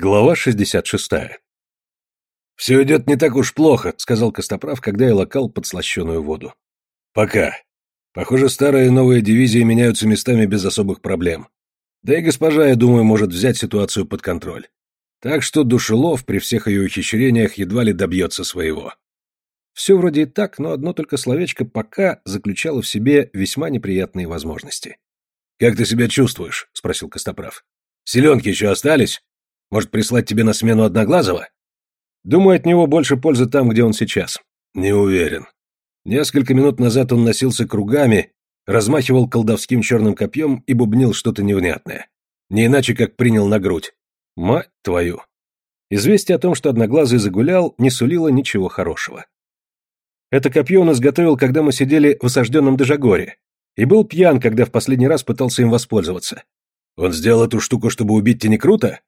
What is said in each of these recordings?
Глава 66. «Все идет не так уж плохо», — сказал Костоправ, когда я локал подслащенную воду. «Пока. Похоже, старые и новые дивизии меняются местами без особых проблем. Да и госпожа, я думаю, может взять ситуацию под контроль. Так что Душелов при всех ее ухищрениях едва ли добьется своего». Все вроде и так, но одно только словечко «пока» заключало в себе весьма неприятные возможности. «Как ты себя чувствуешь?» — спросил Костоправ. «Селенки еще остались?» Может, прислать тебе на смену Одноглазого? Думаю, от него больше пользы там, где он сейчас. Не уверен. Несколько минут назад он носился кругами, размахивал колдовским черным копьем и бубнил что-то невнятное. Не иначе, как принял на грудь. Мать твою. Известие о том, что Одноглазый загулял, не сулило ничего хорошего. Это копье он изготовил, когда мы сидели в осажденном Дежагоре, и был пьян, когда в последний раз пытался им воспользоваться. Он сделал эту штуку, чтобы убить Тенекрута?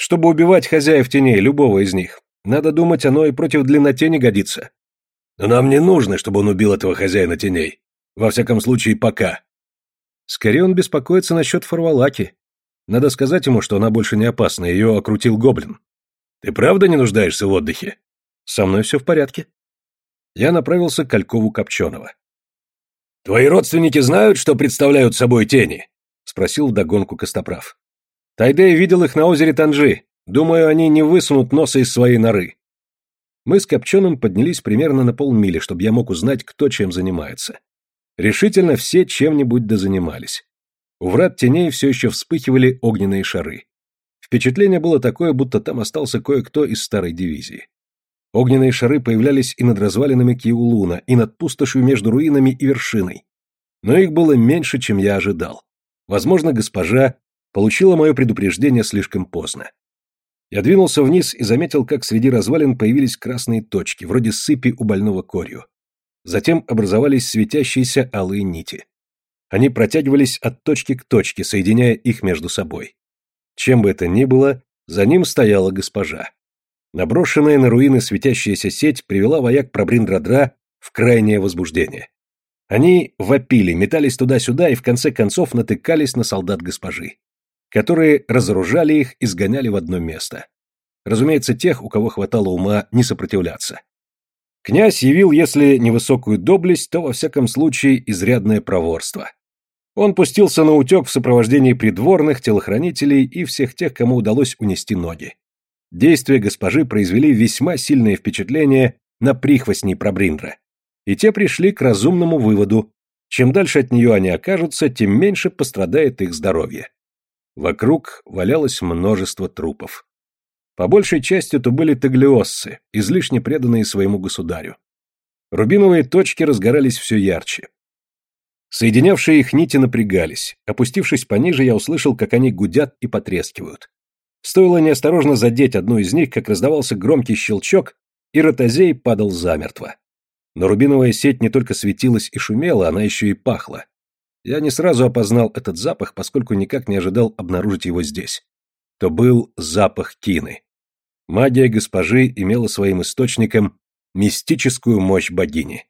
Чтобы убивать хозяев теней, любого из них. Надо думать, оно и против длиннотени годится. Но нам не нужно, чтобы он убил этого хозяина теней. Во всяком случае, пока. Скорее он беспокоится насчет Фарвалаки. Надо сказать ему, что она больше не опасна, ее окрутил гоблин. Ты правда не нуждаешься в отдыхе? Со мной все в порядке. Я направился к Калькову Копченого. «Твои родственники знают, что представляют собой тени?» — спросил вдогонку Костоправ. Тайдей видел их на озере Танжи. Думаю, они не высунут носа из своей норы. Мы с Копченым поднялись примерно на полмили, чтобы я мог узнать, кто чем занимается. Решительно все чем-нибудь дозанимались. У врат теней все еще вспыхивали огненные шары. Впечатление было такое, будто там остался кое-кто из старой дивизии. Огненные шары появлялись и над развалинами Киулуна, и над пустошью между руинами и вершиной. Но их было меньше, чем я ожидал. Возможно, госпожа получила мое предупреждение слишком поздно. Я двинулся вниз и заметил, как среди развалин появились красные точки, вроде сыпи у больного корью. Затем образовались светящиеся алые нити. Они протягивались от точки к точке, соединяя их между собой. Чем бы это ни было, за ним стояла госпожа. Наброшенная на руины светящаяся сеть привела вояк Пробриндрадра в крайнее возбуждение. Они вопили, метались туда-сюда и в конце концов натыкались на солдат госпожи которые разоружали их и сгоняли в одно место. Разумеется, тех, у кого хватало ума не сопротивляться. Князь явил, если не высокую доблесть, то, во всяком случае, изрядное проворство. Он пустился на утек в сопровождении придворных, телохранителей и всех тех, кому удалось унести ноги. Действия госпожи произвели весьма сильное впечатление на прихвостней Пробриндра. И те пришли к разумному выводу, чем дальше от нее они окажутся, тем меньше пострадает их здоровье. Вокруг валялось множество трупов. По большей части это были таглиоссы, излишне преданные своему государю. Рубиновые точки разгорались все ярче. Соединявшие их нити напрягались. Опустившись пониже, я услышал, как они гудят и потрескивают. Стоило неосторожно задеть одну из них, как раздавался громкий щелчок, и ротозей падал замертво. Но рубиновая сеть не только светилась и шумела, она еще и пахла. Я не сразу опознал этот запах, поскольку никак не ожидал обнаружить его здесь. То был запах кины. Магия госпожи имела своим источником мистическую мощь богини.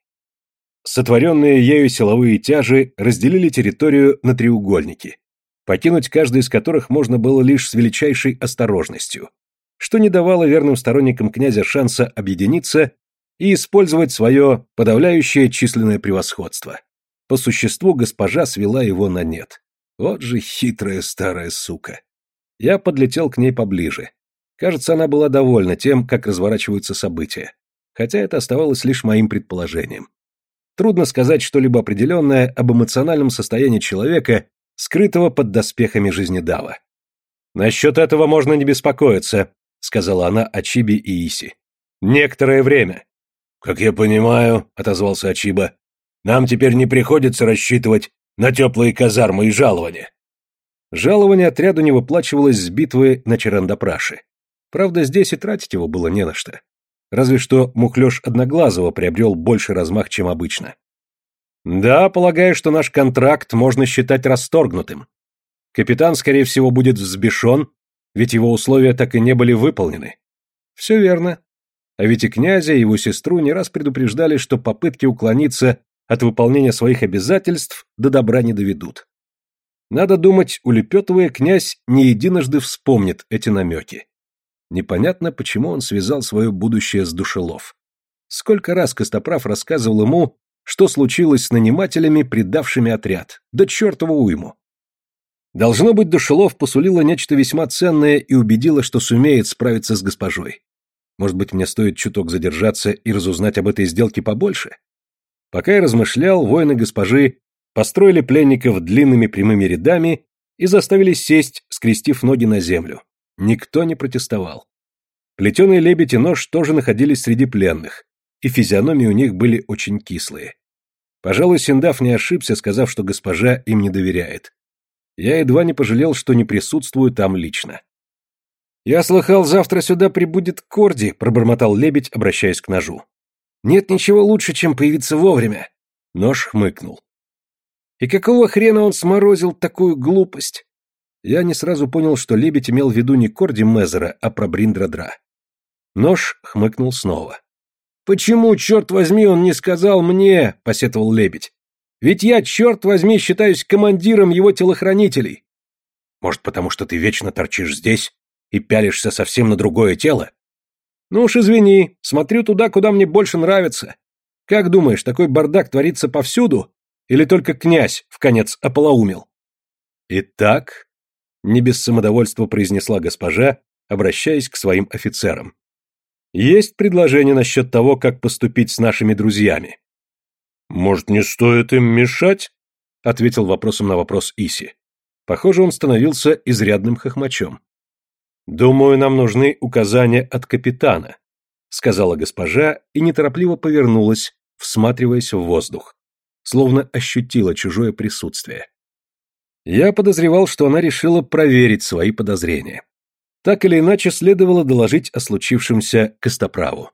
Сотворенные ею силовые тяжи разделили территорию на треугольники, покинуть каждый из которых можно было лишь с величайшей осторожностью, что не давало верным сторонникам князя шанса объединиться и использовать свое подавляющее численное превосходство. По существу госпожа свела его на нет. Вот же хитрая старая сука. Я подлетел к ней поближе. Кажется, она была довольна тем, как разворачиваются события. Хотя это оставалось лишь моим предположением. Трудно сказать что-либо определенное об эмоциональном состоянии человека, скрытого под доспехами жизнедава. «Насчет этого можно не беспокоиться», — сказала она Ачибе и Иси. «Некоторое время». «Как я понимаю», — отозвался Ачиба, нам теперь не приходится рассчитывать на теплые казармы и жалования. Жалование отряду не выплачивалось с битвы на Черандапраше. Правда, здесь и тратить его было не на что. Разве что мухлёж Одноглазого приобрел больше размах, чем обычно. Да, полагаю, что наш контракт можно считать расторгнутым. Капитан, скорее всего, будет взбешен, ведь его условия так и не были выполнены. Все верно. А ведь и князя, и его сестру не раз предупреждали, что попытки уклониться от выполнения своих обязательств до добра не доведут. Надо думать, улепетывая, князь не единожды вспомнит эти намеки. Непонятно, почему он связал свое будущее с душелов. Сколько раз Костоправ рассказывал ему, что случилось с нанимателями, предавшими отряд. Да чертову уйму. Должно быть, Душелов посулила нечто весьма ценное и убедила, что сумеет справиться с госпожой. Может быть, мне стоит чуток задержаться и разузнать об этой сделке побольше? Пока я размышлял, воины госпожи построили пленников длинными прямыми рядами и заставили сесть, скрестив ноги на землю. Никто не протестовал. Плетеный лебедь и нож тоже находились среди пленных, и физиономии у них были очень кислые. Пожалуй, Синдав не ошибся, сказав, что госпожа им не доверяет. Я едва не пожалел, что не присутствую там лично. «Я слыхал, завтра сюда прибудет Корди», — пробормотал лебедь, обращаясь к ножу. «Нет ничего лучше, чем появиться вовремя». Нож хмыкнул. «И какого хрена он сморозил такую глупость?» Я не сразу понял, что лебедь имел в виду не Корди Мезера, а про Бриндрадра. Нож хмыкнул снова. «Почему, черт возьми, он не сказал мне?» — посетовал лебедь. «Ведь я, черт возьми, считаюсь командиром его телохранителей». «Может, потому что ты вечно торчишь здесь и пялишься совсем на другое тело?» «Ну уж извини, смотрю туда, куда мне больше нравится. Как думаешь, такой бардак творится повсюду? Или только князь в конец ополоумел?» «Итак», — не без самодовольства произнесла госпожа, обращаясь к своим офицерам. Есть предложение насчет того, как поступить с нашими друзьями. Может, не стоит им мешать? Ответил вопросом на вопрос Иси. Похоже, он становился изрядным хохмачом. Думаю, нам нужны указания от капитана, сказала госпожа и неторопливо повернулась, всматриваясь в воздух, словно ощутила чужое присутствие. Я подозревал, что она решила проверить свои подозрения. Так или иначе, следовало доложить о случившемся Костоправу.